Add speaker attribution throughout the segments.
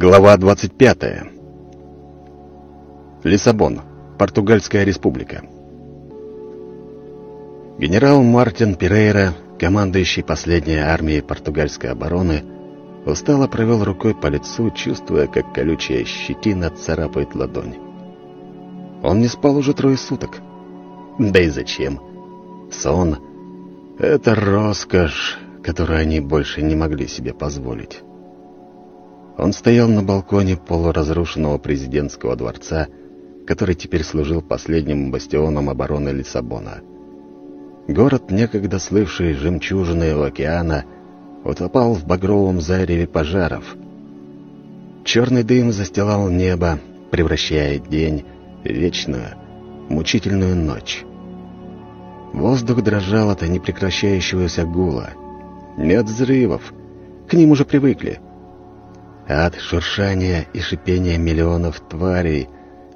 Speaker 1: Глава 25. Лиссабон. Португальская республика. Генерал Мартин Перейра, командующий последней армией португальской обороны, устало провел рукой по лицу, чувствуя, как колючая щетина царапает ладонь. Он не спал уже трое суток. Да и зачем? Сон — это роскошь, которую они больше не могли себе позволить. Он стоял на балконе полуразрушенного президентского дворца, который теперь служил последним бастионом обороны Лиссабона. Город, некогда слывший жемчужиной океана, утопал в багровом зареве пожаров. Черный дым застилал небо, превращая день в вечную, мучительную ночь. Воздух дрожал от непрекращающегося гула. Нет взрывов, к ним уже привыкли — от шуршания и шипения миллионов тварей,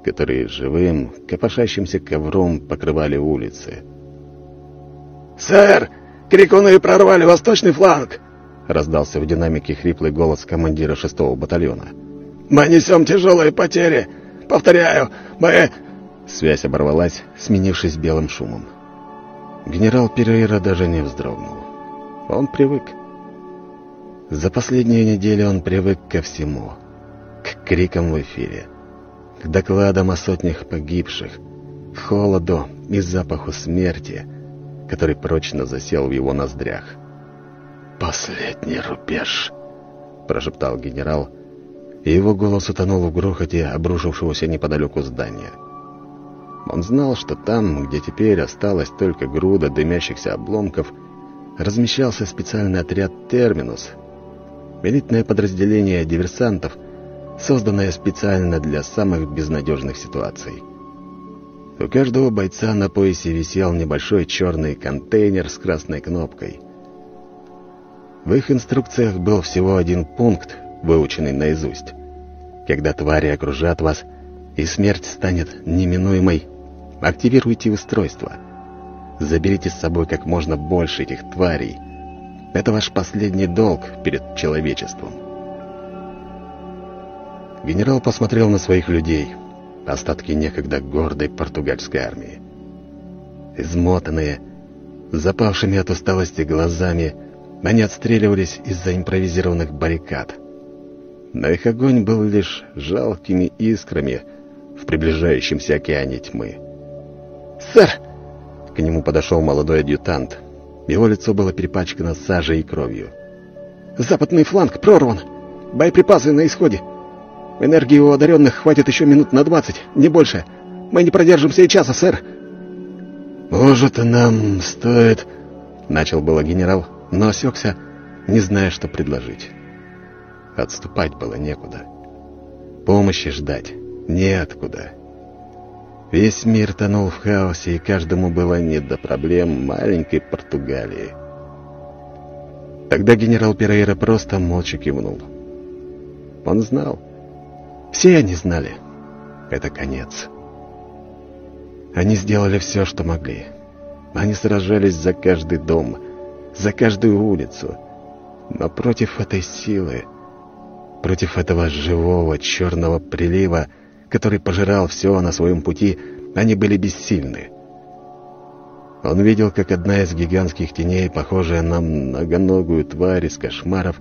Speaker 1: которые живым, копошащимся ковром покрывали улицы.
Speaker 2: «Сэр, крикуны прорвали восточный фланг!» — раздался в динамике хриплый голос командира шестого батальона. «Мы несем тяжелые потери! Повторяю, мы...»
Speaker 1: Связь оборвалась, сменившись белым шумом. Генерал Перейра даже не вздрогнул. Он привык. За последнюю неделю он привык ко всему. К крикам в эфире, к докладам о сотнях погибших, к холоду и запаху смерти, который прочно засел в его ноздрях.
Speaker 2: «Последний рубеж», — прошептал генерал,
Speaker 1: и его голос утонул в грохоте обрушившегося неподалеку здания. Он знал, что там, где теперь осталась только груда дымящихся обломков, размещался специальный отряд «Терминус», элитное подразделение диверсантов, созданное специально для самых безнадежных ситуаций. У каждого бойца на поясе висел небольшой черный контейнер с красной кнопкой. В их инструкциях был всего один пункт, выученный наизусть. Когда твари окружат вас, и смерть станет неминуемой, активируйте устройство. Заберите с собой как можно больше этих тварей — это ваш последний долг перед человечеством. Генерал посмотрел на своих людей, остатки некогда гордой португальской армии. Измотанные, запавшими от усталости глазами, они отстреливались из-за импровизированных баррикад. Но их огонь был лишь жалкими искрами в приближающемся океане тьмы.
Speaker 2: «Сэр!»
Speaker 1: К нему подошел молодой адъютант, его лицо было перепачкано сажей и кровью.
Speaker 2: «Западный фланг прорван! Боеприпасы на исходе! Энергии у одаренных хватит еще минут на двадцать, не больше! Мы не продержимся и часа, сэр!»
Speaker 1: «Может, нам стоит...» — начал было генерал, но осекся, не зная, что предложить. Отступать было некуда. Помощи ждать неоткуда. Весь мир тонул в хаосе, и каждому было не до проблем маленькой Португалии. Тогда генерал Перейра просто молча кивнул. Он знал. Все они знали. Это конец. Они сделали все, что могли. Они сражались за каждый дом, за каждую улицу. Но против этой силы, против этого живого черного прилива, который пожирал все на своем пути, они были бессильны. Он видел, как одна из гигантских теней, похожая на многоногую тварь из кошмаров,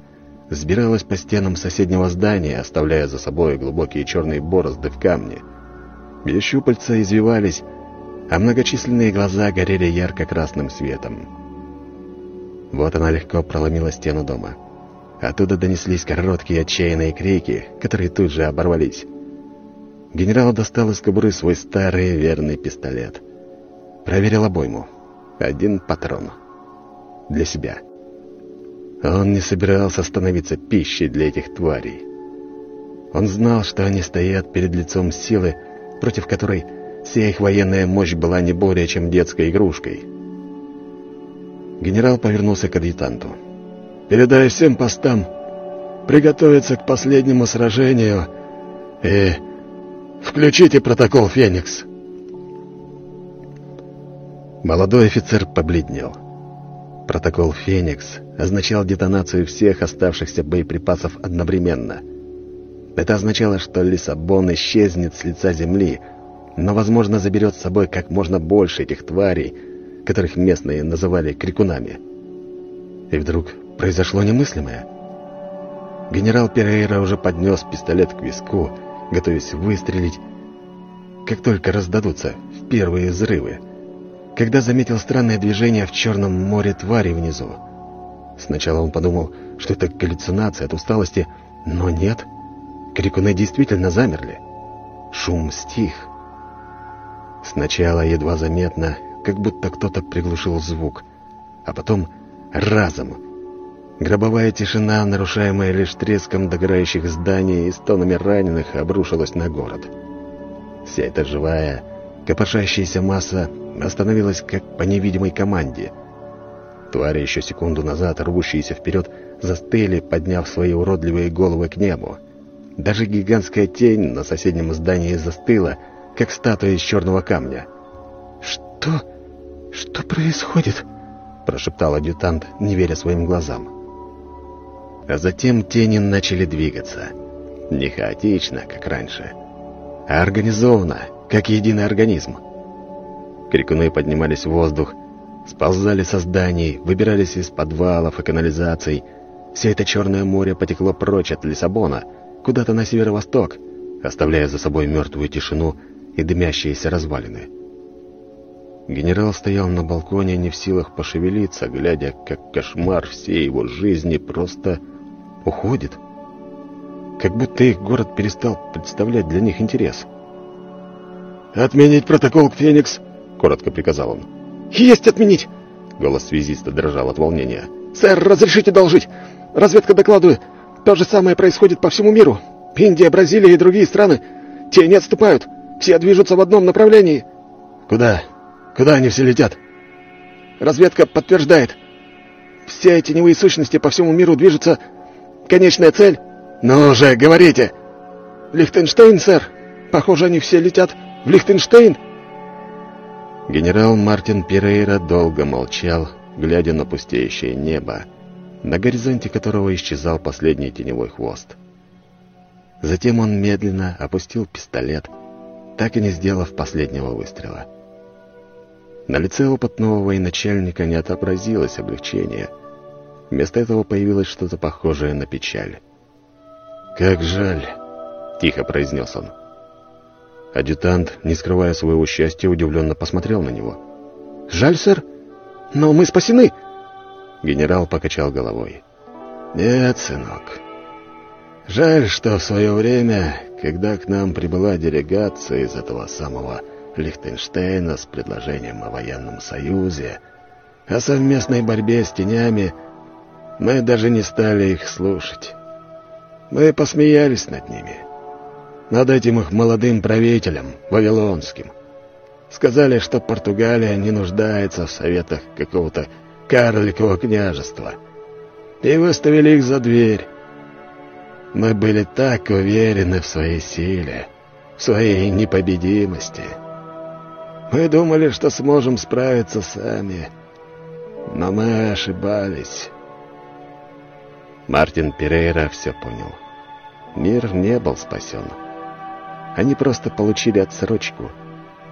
Speaker 1: сбиралась по стенам соседнего здания, оставляя за собой глубокие черные борозды в камне. Ее щупальца извивались, а многочисленные глаза горели ярко-красным светом. Вот она легко проломила стену дома. Оттуда донеслись короткие отчаянные крики, которые тут же оборвались. Генерал достал из кобуры свой старый верный пистолет. Проверил обойму. Один патрон. Для себя. Он не собирался становиться пищей для этих тварей. Он знал, что они стоят перед лицом силы, против которой вся их военная мощь была не более чем детской игрушкой. Генерал повернулся к адъютанту. «Передай всем постам приготовиться к последнему сражению и Включите протокол «Феникс». Молодой офицер побледнел. Протокол «Феникс» означал детонацию всех оставшихся боеприпасов одновременно. Это означало, что Лиссабон исчезнет с лица земли, но, возможно, заберет с собой как можно больше этих тварей, которых местные называли крикунами. И вдруг произошло немыслимое. Генерал Перейра уже поднес пистолет к виску, готовясь выстрелить, как только раздадутся первые взрывы, когда заметил странное движение в Черном море твари внизу. Сначала он подумал, что это галлюцинация от усталости, но нет. Крикуны действительно замерли. Шум стих. Сначала едва заметно, как будто кто-то приглушил звук, а потом разом. Гробовая тишина, нарушаемая лишь треском догорающих зданий и стонами раненых, обрушилась на город. Вся эта живая, копошащаяся масса остановилась как по невидимой команде. Твари, еще секунду назад рвущиеся вперед, застыли, подняв свои уродливые головы к небу. Даже гигантская тень на соседнем здании застыла, как статуя из черного камня.
Speaker 3: «Что? Что происходит?» — прошептал адъютант, не веря своим глазам.
Speaker 1: А затем тени начали двигаться. Не хаотично, как раньше, а организованно, как единый организм. Крикуны поднимались в воздух, сползали со зданий, выбирались из подвалов и канализаций. Все это Черное море потекло прочь от Лиссабона, куда-то на северо-восток, оставляя за собой мертвую тишину и дымящиеся развалины. Генерал стоял на балконе, не в силах пошевелиться, глядя, как кошмар всей его жизни просто уходит. Как будто их город перестал представлять для них интерес.
Speaker 2: «Отменить протокол, Феникс!» — коротко приказал он.
Speaker 3: «Есть отменить!»
Speaker 1: — голос связиста дрожал от волнения.
Speaker 3: «Сэр, разрешите должить! Разведка докладывает. То же самое происходит по всему миру. Индия, Бразилия и другие страны. Те не отступают. Все движутся в одном направлении».
Speaker 2: «Куда? Куда они все летят?»
Speaker 3: «Разведка подтверждает. Все теневые сущности по всему миру движутся. Конечная цель...»
Speaker 2: «Ну же, говорите!»
Speaker 3: «Лихтенштейн, сэр. Похоже, они все летят в Лихтенштейн».
Speaker 1: Генерал Мартин Перейра долго молчал, глядя на пустеющее небо, на горизонте которого исчезал последний теневой хвост. Затем он медленно опустил пистолет, так и не сделав последнего выстрела. На лице опытного военачальника не отобразилось облегчение. Вместо этого появилось что-то похожее на печаль. «Как жаль!» — тихо произнес он. Адъютант, не скрывая своего счастья, удивленно посмотрел на него.
Speaker 3: «Жаль, сэр, но мы спасены!»
Speaker 1: Генерал покачал головой.
Speaker 2: «Нет, сынок. Жаль, что в свое время, когда к нам прибыла делегация из этого самого Лихтенштейна с предложением о военном союзе, о совместной борьбе с тенями, мы даже не стали их слушать. Мы посмеялись над ними» над этим их молодым правителем, Вавилонским. Сказали, что Португалия не нуждается в советах какого-то карликового княжества. И выставили их за дверь. Мы были так уверены в своей силе, в своей непобедимости. Мы думали, что сможем справиться сами, но мы ошибались.
Speaker 1: Мартин Перейра все понял. Мир не был спасен. Они просто получили отсрочку,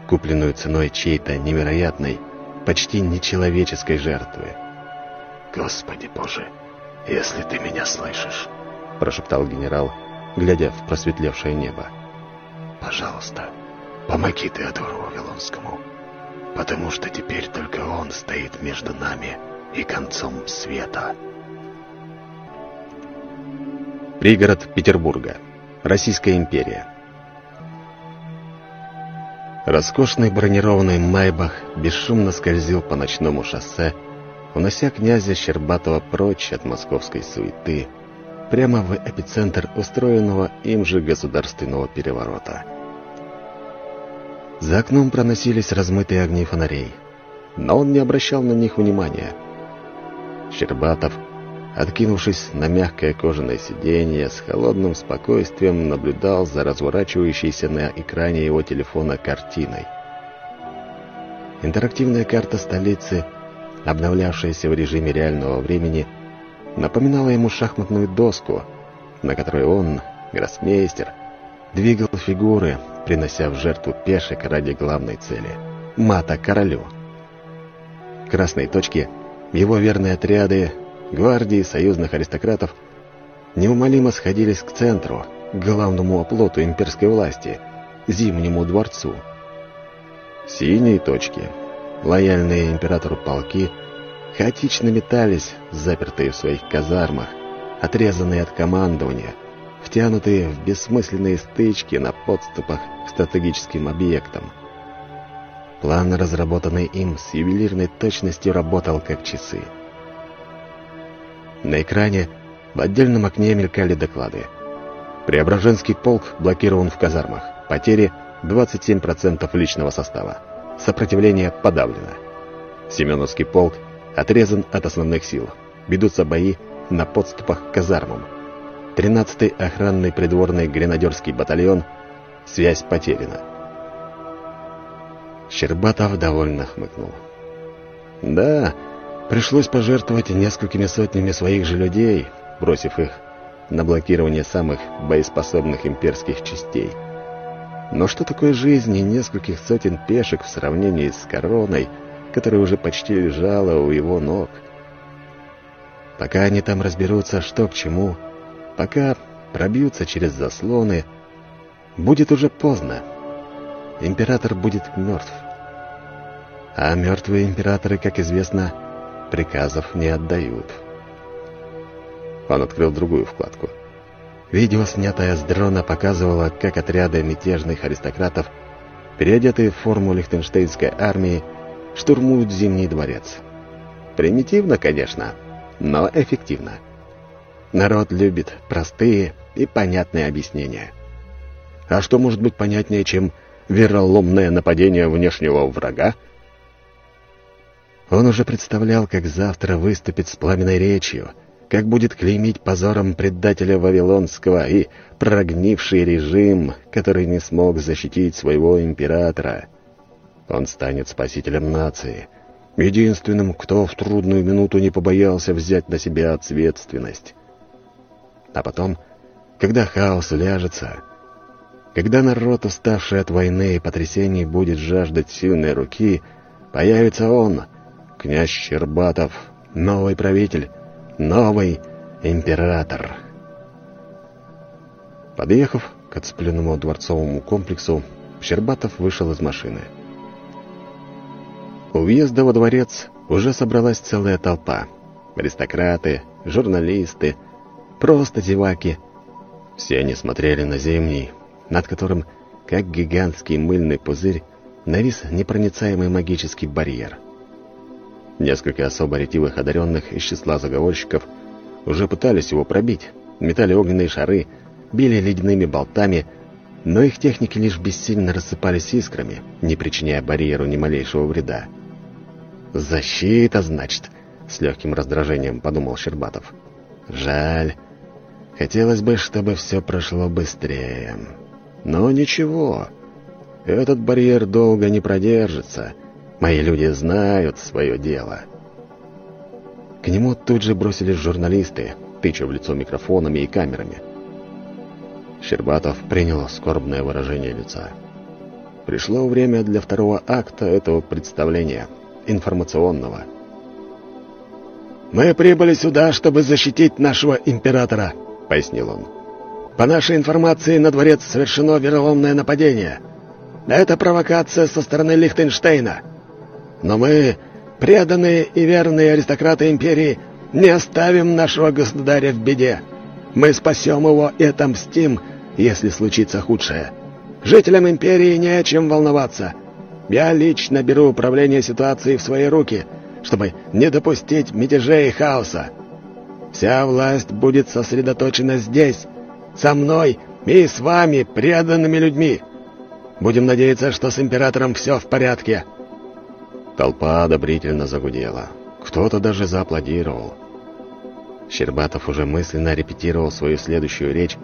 Speaker 1: купленную ценой чьей-то невероятной, почти нечеловеческой жертвы.
Speaker 2: «Господи Боже, если ты меня слышишь!»
Speaker 1: — прошептал генерал, глядя в просветлевшее небо.
Speaker 2: «Пожалуйста, помоги Теодору Вавилонскому, потому что теперь только он стоит между нами и концом света».
Speaker 1: Пригород Петербурга. Российская империя. Роскошный бронированный «Майбах» бесшумно скользил по ночному шоссе, унося князя Щербатова прочь от московской суеты, прямо в эпицентр устроенного им же государственного переворота. За окном проносились размытые огни фонарей, но он не обращал на них внимания. Щербатов — откинувшись на мягкое кожаное сиденье, с холодным спокойствием наблюдал за разворачивающейся на экране его телефона картиной. Интерактивная карта столицы, обновлявшаяся в режиме реального времени, напоминала ему шахматную доску, на которой он, гроссмейстер, двигал фигуры, принося в жертву пешек ради главной цели — мата королю. Красные точки, его верные отряды, гвардии союзных аристократов неумолимо сходились к центру, к главному оплоту имперской власти — Зимнему дворцу. Синие точки, лояльные императору полки, хаотично метались, запертые в своих казармах, отрезанные от командования, втянутые в бессмысленные стычки на подступах к стратегическим объектам. План, разработанный им с ювелирной точностью, работал как часы. На экране в отдельном окне мелькали доклады. Преображенский полк блокирован в казармах. Потери 27% личного состава. Сопротивление подавлено. Семеновский полк отрезан от основных сил. Ведутся бои на подступах к казармам. 13-й охранный придворный гренадерский батальон. Связь потеряна. Щербатов довольно хмыкнул. «Да, пришлось пожертвовать несколькими сотнями своих же людей, бросив их на блокирование самых боеспособных имперских частей. Но что такое жизнь и нескольких сотен пешек в сравнении с короной, которая уже почти лежала у его ног? Пока они там разберутся, что к чему, пока пробьются через заслоны, будет уже поздно император будет мертв. А мертвые императоры, как известно, приказов не отдают. Он открыл другую вкладку. Видео, снятое с дрона, показывало, как отряды мятежных аристократов, переодетые в форму лихтенштейнской армии, штурмуют Зимний дворец. Примитивно, конечно, но эффективно. Народ любит простые и понятные объяснения. А что может быть понятнее, чем вероломное нападение внешнего врага? Он уже представлял, как завтра выступит с пламенной речью, как будет клеймить позором предателя Вавилонского и прогнивший режим, который не смог защитить своего императора. Он станет спасителем нации, единственным, кто в трудную минуту не побоялся взять на себя ответственность. А потом, когда хаос ляжется, когда народ, уставший от войны и потрясений, будет жаждать сильной руки, появится он, князь Щербатов, новый правитель, новый император. Подъехав к отцепленному дворцовому комплексу, Щербатов вышел из машины. У въезда во дворец уже собралась целая толпа. Аристократы, журналисты, просто зеваки. Все они смотрели на зимний, над которым, как гигантский мыльный пузырь, навис непроницаемый магический барьер. Несколько особо ретивых одаренных из числа заговорщиков уже пытались его пробить, метали огненные шары, били ледяными болтами, но их техники лишь бессильно рассыпались искрами, не причиняя барьеру ни малейшего вреда. «Защита, значит», — с легким раздражением подумал Щербатов. «Жаль. Хотелось бы, чтобы все прошло быстрее». Но ничего, этот барьер долго не продержится. Мои люди знают свое дело. К нему тут же бросились журналисты, тыча в лицо микрофонами и камерами. Щербатов принял скорбное выражение лица. Пришло время для второго акта этого представления, информационного.
Speaker 2: «Мы прибыли сюда, чтобы защитить нашего императора», — пояснил он. По нашей информации, на дворец совершено вероломное нападение. Это провокация со стороны Лихтенштейна. Но мы, преданные и верные аристократы империи, не оставим нашего государя в беде. Мы спасем его и отомстим, если случится худшее. Жителям империи не о чем волноваться. Я лично беру управление ситуацией в свои руки, чтобы не допустить мятежей и хаоса. Вся власть будет сосредоточена здесь, со мной и с вами, преданными людьми. Будем надеяться, что с императором все в порядке».
Speaker 1: Толпа одобрительно загудела. Кто-то даже зааплодировал. Щербатов уже мысленно репетировал свою следующую речь,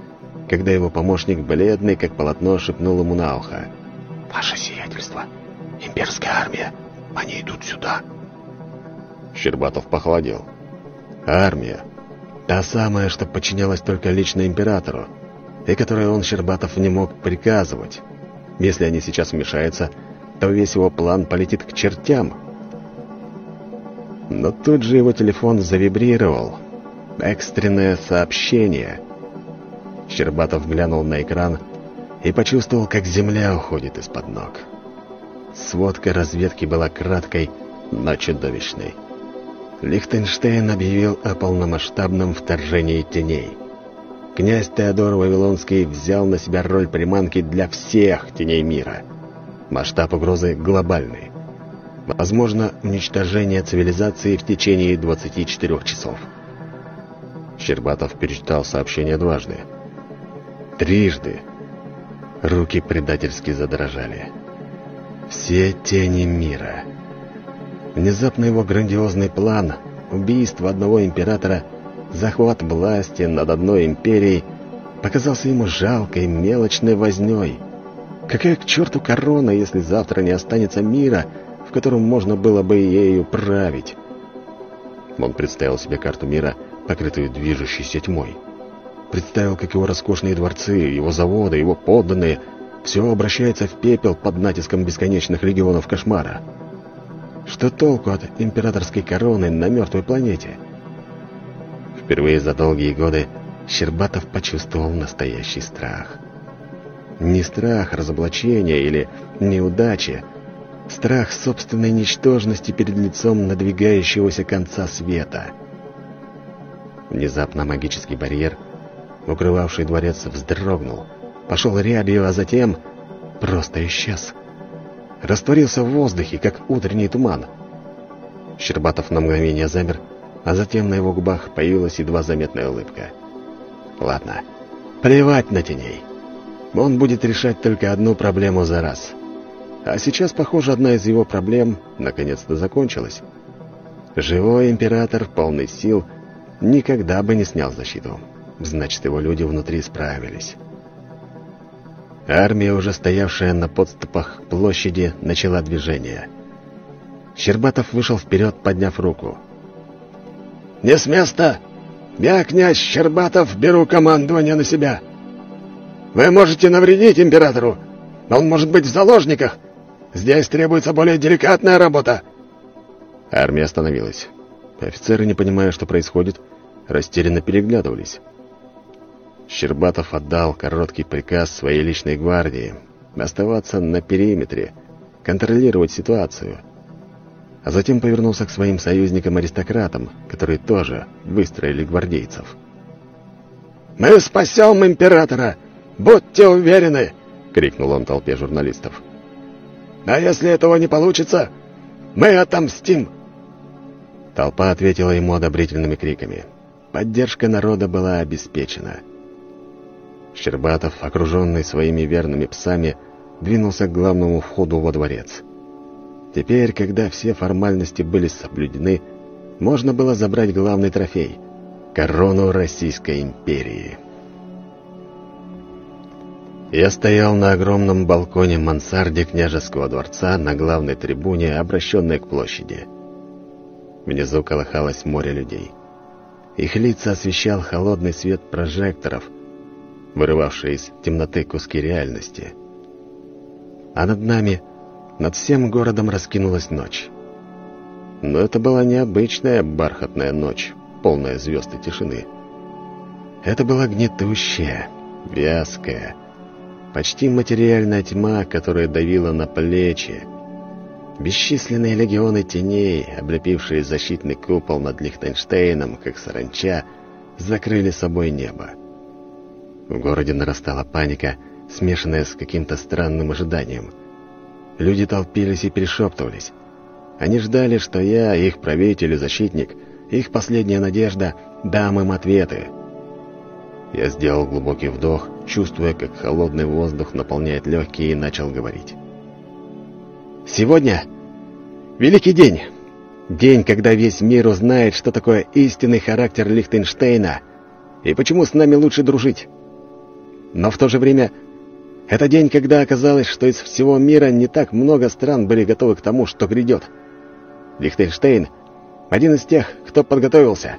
Speaker 1: когда его помощник, бледный как полотно, шепнул ему на ухо.
Speaker 2: «Ваше сиятельство, имперская армия, они идут сюда».
Speaker 1: Щербатов похолодел. «Армия? Та самая, что подчинялась только лично императору. и которые он, Щербатов, не мог приказывать. Если они сейчас вмешаются, то весь его план полетит к чертям. Но тут же его телефон завибрировал. Экстренное сообщение. Щербатов глянул на экран и почувствовал, как земля уходит из-под ног. Сводка разведки была краткой, но чудовищной. Лихтенштейн объявил о полномасштабном вторжении теней. Князь Теодор Вавилонский взял на себя роль приманки для всех теней мира. Масштаб угрозы глобальный. Возможно, уничтожение цивилизации в течение 24 часов. Щербатов перечитал сообщение дважды. Трижды. Руки предательски задрожали. Все тени мира. Внезапно его грандиозный план, убийство одного императора, захват власти над одной империей, показался ему жалкой, мелочной вознёй. Какая к черту корона, если завтра не останется мира, в котором можно было бы ею править? Он представил себе карту мира, покрытую движущейся тьмой. Представил, как его роскошные дворцы, его заводы, его подданные — все обращается в пепел под натиском бесконечных легионов кошмара. Что толку от императорской короны на мертвой планете? Впервые за долгие годы Щербатов почувствовал настоящий страх. Не страх разоблачения или неудачи, страх собственной ничтожности перед лицом надвигающегося конца света. Внезапно магический барьер, укрывавший дворец, вздрогнул — пошел рябью, а затем просто исчез. Растворился в воздухе, как утренний туман. Щербатов на мгновение замер, а затем на его губах появилась едва заметная улыбка. «Ладно, плевать на теней. Он будет решать только одну проблему за раз. А сейчас, похоже, одна из его проблем наконец-то закончилась. Живой император, полный сил, никогда бы не снял защиту. Значит, его люди внутри справились». Армия, уже стоявшая на подступах площади, начала движение. Щербатов вышел вперед, подняв руку. «Не с места! Я, князь Щербатов, беру командование на себя. Вы можете навредить императору, он может быть в заложниках. Здесь требуется более деликатная работа». Армия остановилась. Офицеры, не понимая, что происходит, растерянно переглядывались. Щербатов отдал короткий приказ своей личной гвардии оставаться на периметре, контролировать ситуацию. А затем повернулся к своим союзникам-аристократам, которые тоже выстроили гвардейцев. «Мы спасем императора! Будьте уверены!» — крикнул он толпе журналистов. «А если этого не получится, мы отомстим!» Толпа ответила ему одобрительными криками. Поддержка народа была обеспечена. Щербатов, окруженный своими верными псами, двинулся к главному входу во дворец. Теперь, когда все формальности были соблюдены, можно было забрать главный трофей — корону Российской империи. Я стоял на огромном балконе мансарде княжеского дворца на главной трибуне, обращенной к площади. Внизу колыхалось море людей. Их лица освещал холодный свет прожекторов, вырывавшие из темноты куски реальности. А над нами, над всем городом раскинулась ночь. Но это была необычная бархатная ночь, полная звезд и тишины. Это была гнетущая, вязкая, почти материальная тьма, которая давила на плечи. Бесчисленные легионы теней, облепившие защитный купол над Лихтенштейном, как саранча, закрыли собой небо. В городе нарастала паника, смешанная с каким-то странным ожиданием. Люди толпились и перешептывались. Они ждали, что я, их правитель и защитник, их последняя надежда, дам им ответы. Я сделал глубокий вдох, чувствуя, как холодный воздух наполняет легкие, и начал говорить. «Сегодня великий день. День, когда весь мир узнает, что такое истинный характер Лихтенштейна и почему с нами лучше дружить. Но в то же время это день, когда оказалось, что из всего мира не так много стран были готовы к тому, что грядет. Лихтенштейн — один из тех, кто подготовился.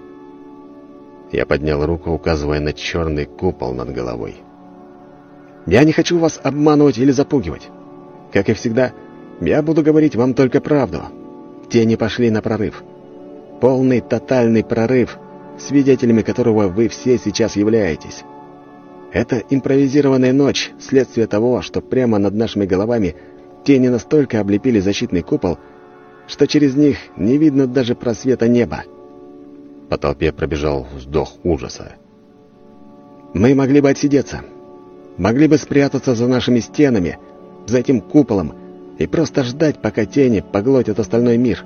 Speaker 1: Я поднял руку, указывая на черный купол над головой. Я не хочу вас обманывать или запугивать. Как и всегда, я буду говорить вам только правду. Тени пошли на прорыв. Полный, тотальный прорыв, свидетелями которого вы все сейчас являетесь. Это импровизированная ночь, следствие того, что прямо над нашими головами тени настолько облепили защитный купол, что через них не видно даже просвета неба. По толпе пробежал вздох ужаса. Мы могли бы отсидеться. Могли бы спрятаться за нашими стенами, за этим куполом, и просто ждать, пока тени поглотят остальной мир.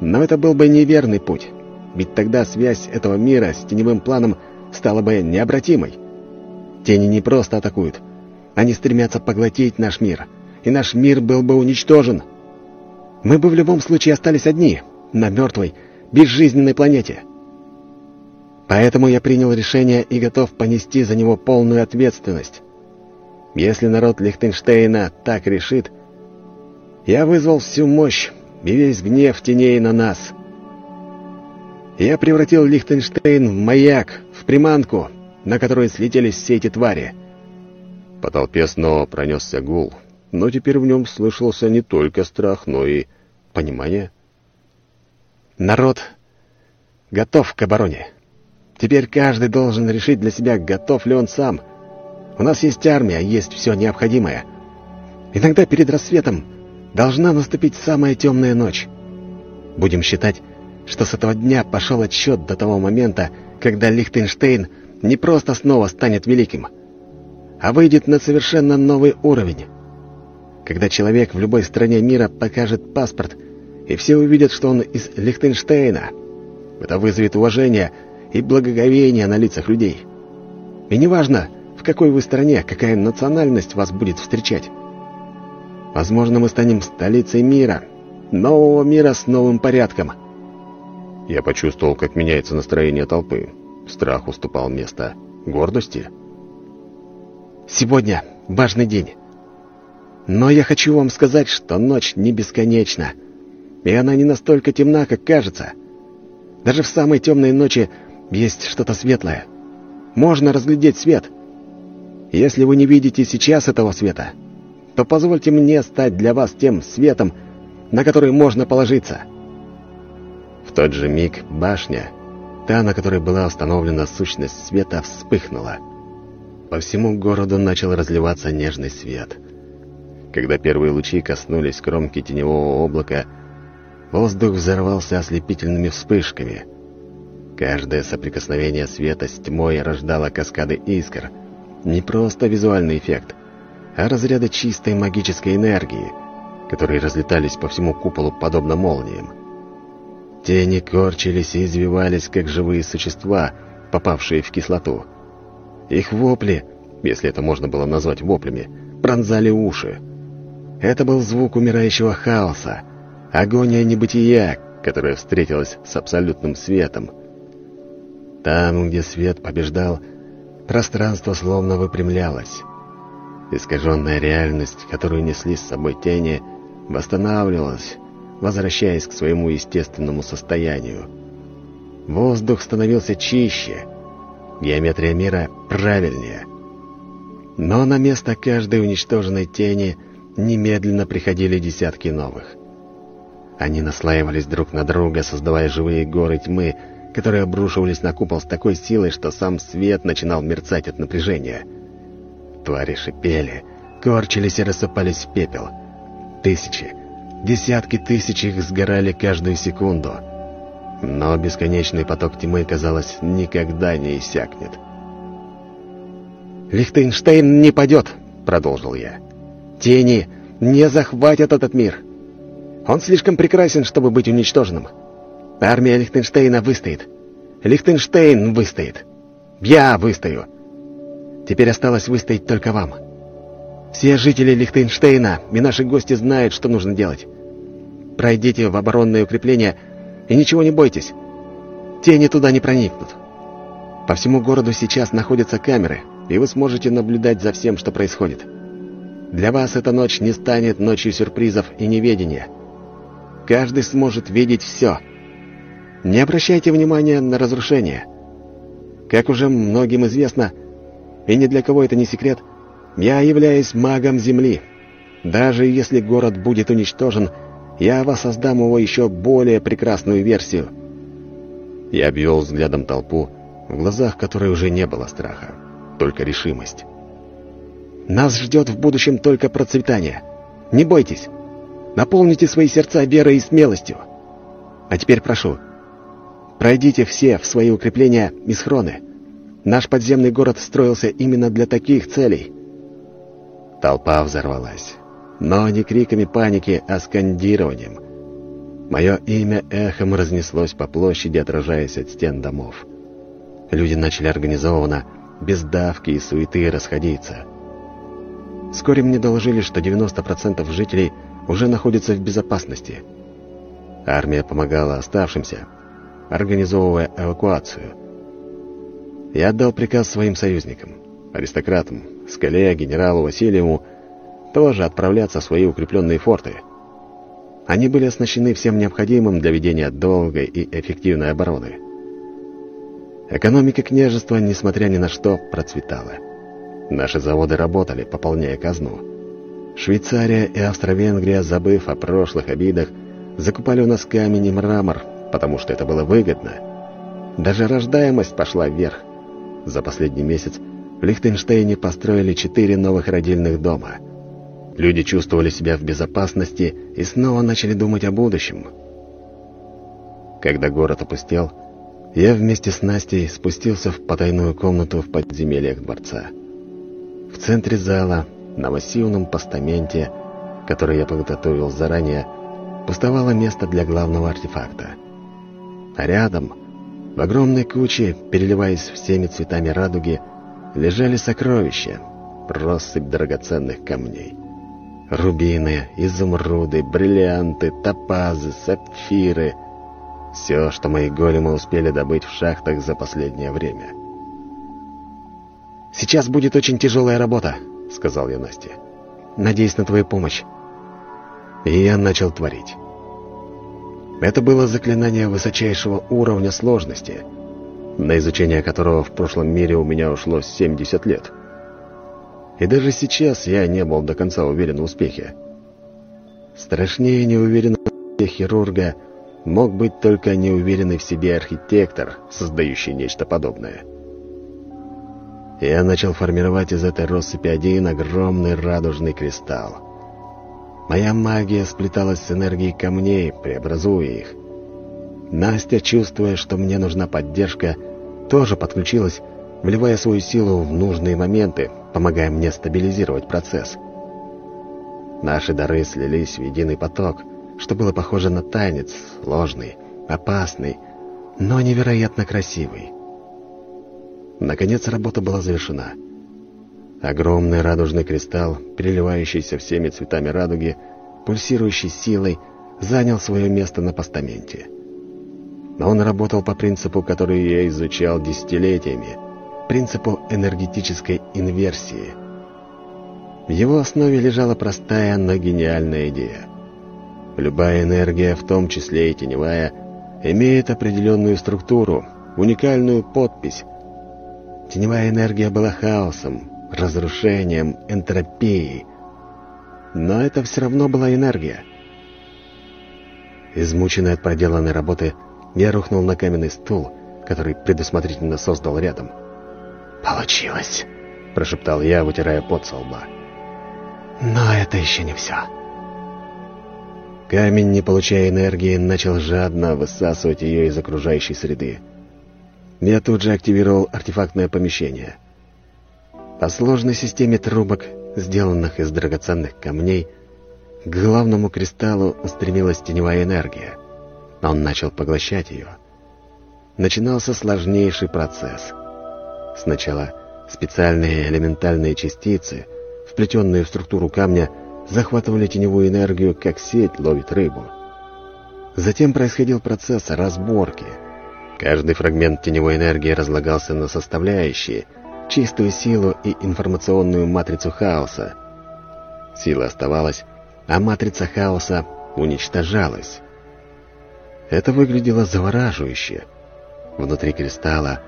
Speaker 1: Но это был бы неверный путь, ведь тогда связь этого мира с теневым планом стала бы необратимой. Тени не просто атакуют, они стремятся поглотить наш мир, и наш мир был бы уничтожен. Мы бы в любом случае остались одни, на мертвой, безжизненной планете. Поэтому я принял решение и готов понести за него полную ответственность. Если народ Лихтенштейна так решит, я вызвал всю мощь и весь гнев теней на нас. Я превратил Лихтенштейн в маяк, в приманку, на которую слетелись все эти твари. По толпе снова пронесся гул, но теперь в нем слышался не только страх, но и понимание. Народ готов к обороне. Теперь каждый должен решить для себя, готов ли он сам. У нас есть армия, есть все необходимое. Иногда перед рассветом должна наступить самая темная ночь. Будем считать, что с этого дня пошел отсчет до того момента, когда Лихтенштейн не просто снова станет великим, а выйдет на совершенно новый уровень. Когда человек в любой стране мира покажет паспорт, и все увидят, что он из Лихтенштейна, это вызовет уважение – и благоговение на лицах людей. И неважно, в какой вы стране, какая национальность вас будет встречать. Возможно, мы станем столицей мира, нового мира с новым порядком. Я почувствовал, как меняется настроение толпы. Страх уступал место гордости. Сегодня важный день. Но я хочу вам сказать, что ночь не бесконечна, и она не настолько темна, как кажется. Даже в самой темной ночи есть что-то светлое. Можно разглядеть свет. Если вы не видите сейчас этого света, то позвольте мне стать для вас тем светом, на который можно положиться. В тот же миг башня, та, на которой была установлена сущность света, вспыхнула. По всему городу начал разливаться нежный свет. Когда первые лучи коснулись кромки теневого облака, воздух взорвался ослепительными вспышками — Каждое соприкосновение света с тьмой рождало каскады искр. Не просто визуальный эффект, а разряды чистой магической энергии, которые разлетались по всему куполу подобно молниям. Тени корчились и извивались, как живые существа, попавшие в кислоту. Их вопли, если это можно было назвать воплями, пронзали уши. Это был звук умирающего хаоса, агония небытия, которая встретилась с абсолютным светом. Там, где свет побеждал, пространство словно выпрямлялось. Искаженная реальность, которую несли с собой тени, восстанавливалась, возвращаясь к своему естественному состоянию. Воздух становился чище, геометрия мира правильнее. Но на место каждой уничтоженной тени немедленно приходили десятки новых. Они наслаивались друг на друга, создавая живые горы тьмы, которые обрушивались на купол с такой силой, что сам свет начинал мерцать от напряжения. Твари шипели, корчились и рассыпались в пепел. Тысячи, десятки тысяч их сгорали каждую секунду. Но бесконечный поток тьмы, казалось, никогда не иссякнет. «Лихтенштейн не падет», — продолжил я. «Тени не захватят этот мир. Он слишком прекрасен, чтобы быть уничтоженным. Армия Лихтенштейна выстоит. Лихтенштейн выстоит. Я выстою. Теперь осталось выстоять только вам. Все жители Лихтенштейна и наши гости знают, что нужно делать. Пройдите в оборонное укрепление и ничего не бойтесь. Тени туда не проникнут. По всему городу сейчас находятся камеры, и вы сможете наблюдать за всем, что происходит. Для вас эта ночь не станет ночью сюрпризов и неведения. Каждый сможет видеть все — не обращайте внимания на разрушения. Как уже многим известно, и ни для кого это не секрет, Я являюсь магом Земли. Даже если город будет уничтожен, я воссоздам его еще более прекрасную версию». Я обвел взглядом толпу, в глазах которой уже не было страха, только решимость. «Нас ждет в будущем только процветание. Не бойтесь. Наполните свои сердца верой и смелостью. А теперь прошу, пройдите все в свои укрепления и схроны. Наш подземный город строился именно для таких целей». Толпа взорвалась. Но не криками паники, а скандированием. Мое имя эхом разнеслось по площади, отражаясь от стен домов. Люди начали организованно, без давки и суеты расходиться. Вскоре мне доложили, что 90% жителей уже находятся в безопасности. Армия помогала оставшимся, организовывая эвакуацию. Я отдал приказ своим союзникам, аристократам, Скале, генералу Васильеву, тоже отправляться в свои укрепленные форты. Они были оснащены всем необходимым для ведения долгой и эффективной обороны. Экономика княжества, несмотря ни на что, процветала. Наши заводы работали, пополняя казну. Швейцария и Австро-Венгрия, забыв о прошлых обидах, закупали у нас камень и мрамор, потому что это было выгодно. Даже рождаемость пошла вверх. За последний месяц в Лихтенштейне построили четыре новых родильных дома. Люди чувствовали себя в безопасности и снова начали думать о будущем. Когда город опустел, я вместе с Настей спустился в потайную комнату в подземельях дворца. В центре зала, на массивном постаменте, который я подготовил заранее, пустовало место для главного артефакта. А рядом, в огромной куче, переливаясь всеми цветами радуги, лежали сокровища, россыпь драгоценных камней. Рубины, изумруды, бриллианты, топазы, сапфиры — все, что мои големы успели добыть в шахтах за последнее время. «Сейчас будет очень тяжелая работа», — сказал я Насте. «Надеюсь на твою помощь». И я начал творить. Это было заклинание высочайшего уровня сложности, на изучение которого в прошлом мире у меня ушло 70 лет. И даже сейчас я не был до конца уверен в успехе. Страшнее неуверенности хирурга — мог быть только неуверенный в себе архитектор, создающий нечто подобное. Я начал формировать из этой россыпи один огромный радужный кристалл. Моя магия сплеталась с энергией камней, преобразуя их. Настя, чувствуя, что мне нужна поддержка, тоже подключилась, вливая свою силу в нужные моменты, помогая мне стабилизировать процесс. Наши дары слились в единый поток — что было похоже на танец, ложный, опасный, но невероятно красивый. Наконец работа была завершена. Огромный радужный кристалл, переливающийся всеми цветами радуги, пульсирующий силой, занял свое место на постаменте. Но он работал по принципу, который я изучал десятилетиями, принципу энергетической инверсии. В его основе лежала простая, но гениальная идея — Любая энергия, в том числе и теневая, имеет определенную структуру, уникальную подпись. Теневая энергия была хаосом, разрушением, энтропией. Но это все равно была энергия. Измученный от проделанной работы, я рухнул на каменный стул, который предусмотрительно создал рядом.
Speaker 3: «Получилось!»
Speaker 1: – прошептал я, вытирая пот со лба.
Speaker 3: «Но это еще не все!»
Speaker 1: Камень, не получая энергии, начал жадно высасывать ее из окружающей среды. Я тут же активировал артефактное помещение. По сложной системе трубок, сделанных из драгоценных камней, к главному кристаллу устремилась теневая энергия. Он начал поглощать ее. Начинался сложнейший процесс. Сначала специальные элементальные частицы, вплетенные в структуру камня, захватывали теневую энергию, как сеть ловит рыбу. Затем происходил процесс разборки. Каждый фрагмент теневой энергии разлагался на составляющие, чистую силу и информационную матрицу хаоса. Сила оставалась, а матрица хаоса уничтожалась. Это выглядело завораживающе. Внутри кристалла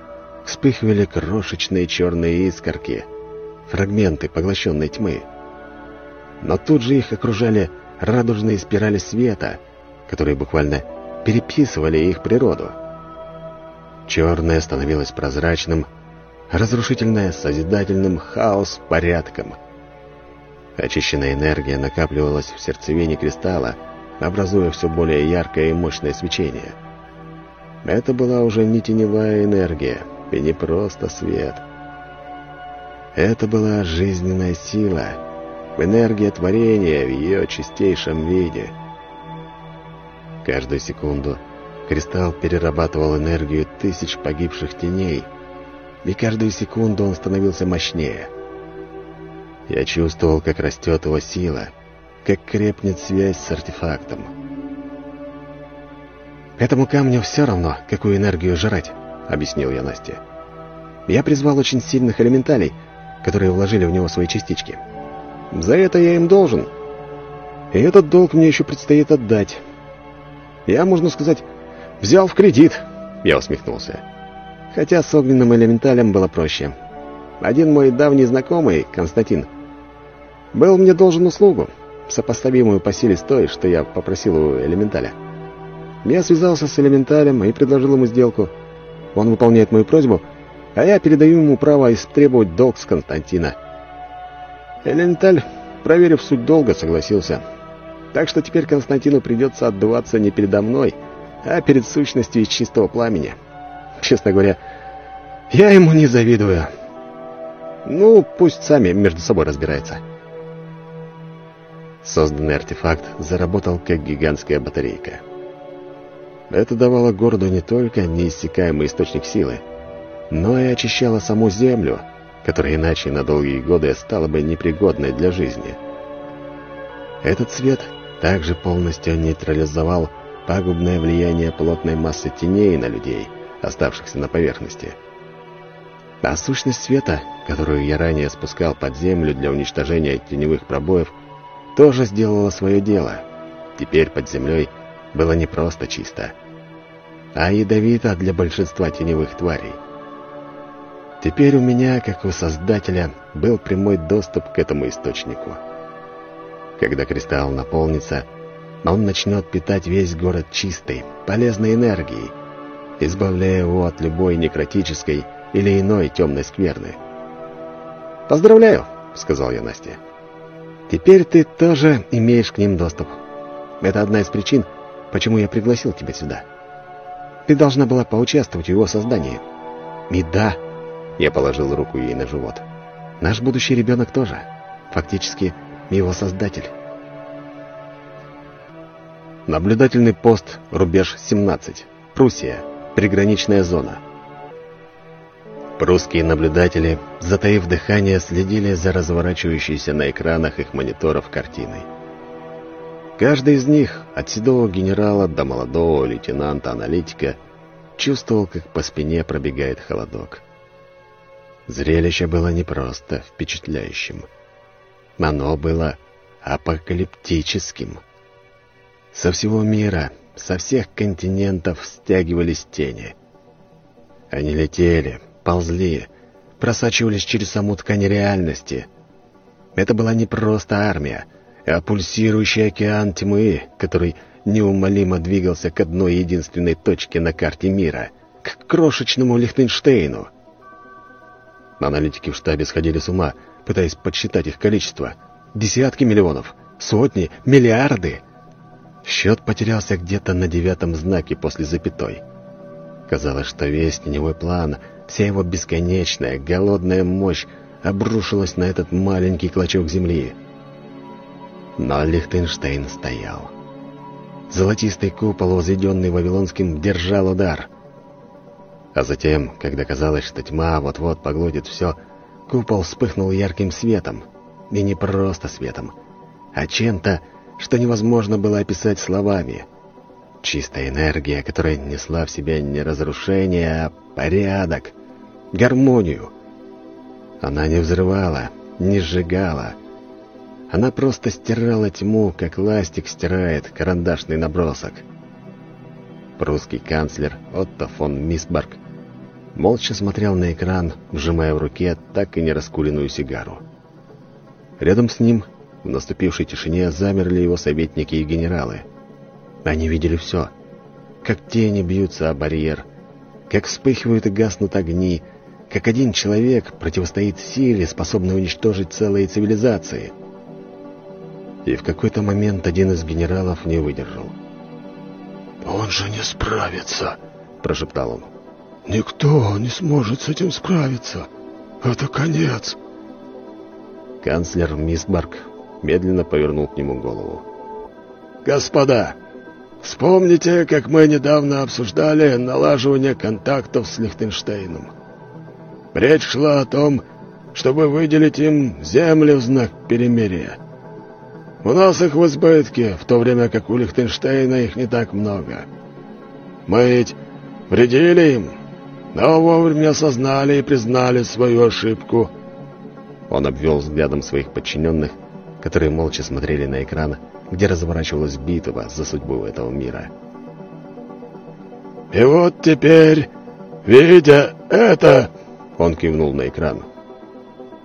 Speaker 1: вспыхивали крошечные черные искорки — фрагменты поглощенной тьмы. Но тут же их окружали радужные спирали света, которые буквально переписывали их природу. Черное становилось прозрачным, разрушительное — созидательным, хаос — порядком. Очищенная энергия накапливалась в сердцевине кристалла, образуя все более яркое и мощное свечение. Это была уже не теневая энергия, и не просто свет. Это была жизненная сила, энергия творения в ее чистейшем виде. Каждую секунду кристалл перерабатывал энергию тысяч погибших теней, и каждую секунду он становился мощнее. Я чувствовал, как растет его сила, как крепнет связь с артефактом. «Этому камню все равно, какую энергию жрать», — объяснил я Насте. «Я призвал очень сильных элементалей, которые вложили в него свои частички. За это я им должен. И этот долг мне еще предстоит отдать. Я, можно сказать, взял в кредит», — я усмехнулся. Хотя с огненным элементалем было проще. Один мой давний знакомый, Константин, был мне должен услугу, сопоставимую по силе с той, что я попросил у элементаля. Я связался с элементалем и предложил ему сделку. Он выполняет мою просьбу, а я передаю ему право истребовать долг с Константина. Элементаль, проверив суть долга, согласился. Так что теперь Константину придется отдуваться не передо мной, а перед сущностью из чистого пламени. Честно говоря, я ему не завидую. Ну, пусть сами между собой разбираются. Созданный артефакт заработал как гигантская батарейка. Это давало городу не только неиссякаемый источник силы, но и очищало саму землю, которая иначе на долгие годы стала бы непригодной для жизни. Этот свет также полностью нейтрализовал пагубное влияние плотной массы теней на людей, оставшихся на поверхности. А сущность света, которую я ранее спускал под землю для уничтожения теневых пробоев, тоже сделала свое дело. Теперь под землей было не просто чисто, а ядовито для большинства теневых тварей. Теперь у меня, как у Создателя, был прямой доступ к этому источнику. Когда кристалл наполнится, он начнет питать весь город чистой, полезной энергией, избавляя его от любой некротической или иной темной скверны. «Поздравляю!» — сказал я Насте. Теперь ты тоже имеешь к ним доступ. Это одна из причин, почему я пригласил тебя сюда. Ты должна была поучаствовать в его создании. И да, я положил руку ей на живот. Наш будущий ребенок тоже. Фактически, его создатель. Наблюдательный пост «Рубеж 17». Пруссия. Приграничная зона. Прусские наблюдатели, затаив дыхание, следили за разворачивающейся на экранах их мониторов картиной. Каждый из них, от седого генерала до молодого лейтенанта-аналитика, чувствовал, как по спине пробегает холодок. Зрелище было не просто впечатляющим. Оно было апокалиптическим. Со всего мира, со всех континентов стягивались тени. Они летели, ползли, просачивались через саму ткань реальности. Это была не просто армия, а пульсирующий океан тьмы, который неумолимо двигался к одной единственной точке на карте мира, к крошечному Лихтенштейну. Аналитики в штабе сходили с ума, пытаясь подсчитать их количество. Десятки миллионов, сотни, миллиарды. Счет потерялся где-то на девятом знаке после запятой. Казалось, что весь теневой план — Вся его бесконечная, голодная мощь обрушилась на этот маленький клочок земли. Но Лихтенштейн стоял. Золотистый купол, возведенный Вавилонским, держал удар. А затем, когда казалось, что тьма вот-вот поглотит все, купол вспыхнул ярким светом. И не просто светом, а чем-то, что невозможно было описать словами. Чистая энергия, которая несла в себе не разрушение, а порядок гармонию. Она не взрывала, не сжигала. Она просто стирала тьму, как ластик стирает карандашный набросок. Прусский канцлер Отто фон Мисбарг молча смотрел на экран, сжимая в руке так и не раскуренную сигару. Рядом с ним, в наступившей тишине, замерли его советники и генералы. Они видели все. Как тени бьются о барьер, как вспыхивают и гаснут огни, как один человек противостоит силе, способной уничтожить целые цивилизации. И в какой-то момент один из генералов не выдержал.
Speaker 2: «Он же не справится», — прошептал он. «Никто не сможет с этим справиться. Это конец».
Speaker 1: Канцлер Мисбарк медленно повернул к нему голову.
Speaker 2: «Господа, вспомните, как мы недавно обсуждали налаживание контактов с Лихтенштейном. Речь шла о том, чтобы выделить им земли в знак перемирия. У нас их в избытке, в то время как у Лихтенштейна их не так много. Мы ведь вредили им, но вовремя осознали и признали свою ошибку».
Speaker 1: Он обвел взглядом своих подчиненных, которые молча смотрели на экран, где разворачивалась битва за судьбу этого мира.
Speaker 2: «И вот теперь, видя это...» — он кивнул на экран.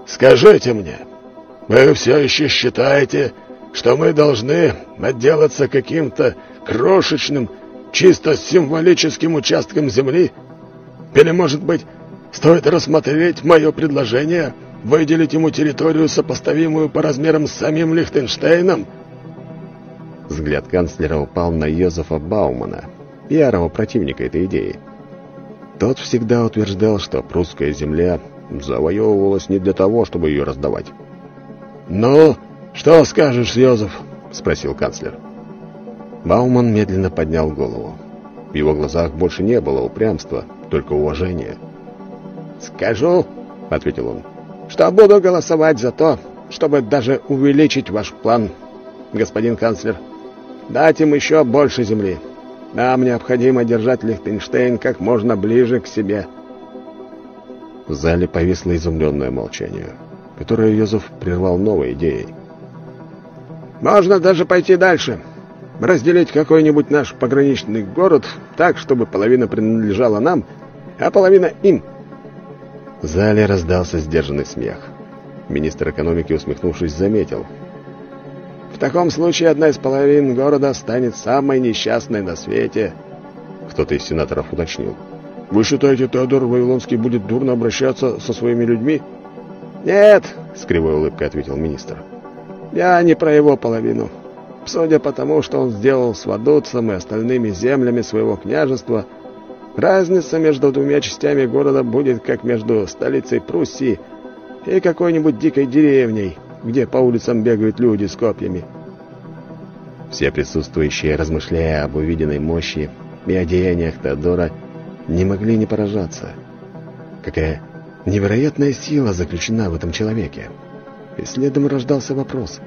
Speaker 2: «Скажите мне, вы все еще считаете, что мы должны отделаться каким-то крошечным, чисто символическим участком земли? Или, может быть, стоит рассмотреть мое предложение выделить ему территорию, сопоставимую по размерам с самим Лихтенштейном?»
Speaker 1: Взгляд канцлера упал на Йозефа Баумана, ярого противника этой идеи. Тот всегда утверждал, что прусская земля завоевывалась не для того, чтобы ее раздавать.
Speaker 2: «Ну, что скажешь, Йозеф?» — спросил канцлер.
Speaker 1: Бауман медленно поднял голову. В его глазах больше не было упрямства, только уважение.
Speaker 3: «Скажу», — ответил он, что буду голосовать за то, чтобы даже увеличить ваш план, господин канцлер. Дать им еще больше земли. Нам необходимо держать Лихтенштейн как можно ближе к себе».
Speaker 1: В зале повисло изумленное молчание, которое Йозеф прервал новой идеей.
Speaker 3: «Можно даже пойти дальше. Разделить какой-нибудь наш пограничный город так, чтобы половина принадлежала нам, а половина им».
Speaker 1: В зале раздался сдержанный смех. Министр экономики, усмехнувшись, заметил.
Speaker 3: «В таком случае одна из половин города станет самой несчастной на свете».
Speaker 1: Кто-то из сенаторов уточнил.
Speaker 2: «Вы считаете, Теодор Вавилонский будет дурно обращаться со своими людьми?»
Speaker 3: «Нет», — с кривой улыбкой ответил министр. «Я не про его половину. Судя по тому, что он сделал с Вадуцем и остальными землями своего княжества, Разница между двумя частями города будет как между столицей Пруссии и какой-нибудь дикой деревней, где по улицам бегают люди с копьями.
Speaker 1: Все присутствующие, размышляя об увиденной мощи и о деяниях Теодора, не могли не поражаться. Какая невероятная сила заключена в этом человеке. И следом рождался вопрос,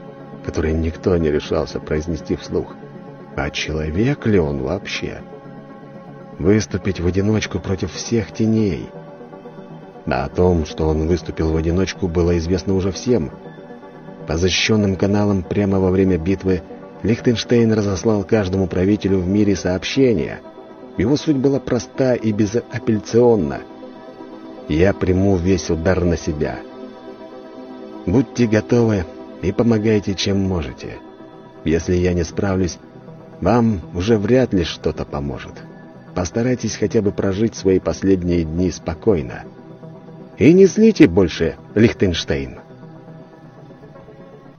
Speaker 1: который никто не решался произнести вслух. А человек ли он вообще? — выступить в одиночку против всех теней. А о том, что он выступил в одиночку, было известно уже всем. По защищенным каналам прямо во время битвы Лихтенштейн разослал каждому правителю в мире сообщения. Его суть была проста и безапелляционна. «Я приму весь удар на себя». Будьте готовы и помогайте, чем можете. Если я не справлюсь, вам уже вряд ли что-то поможет». Постарайтесь хотя бы прожить свои последние дни спокойно. И не злите больше Лихтенштейн.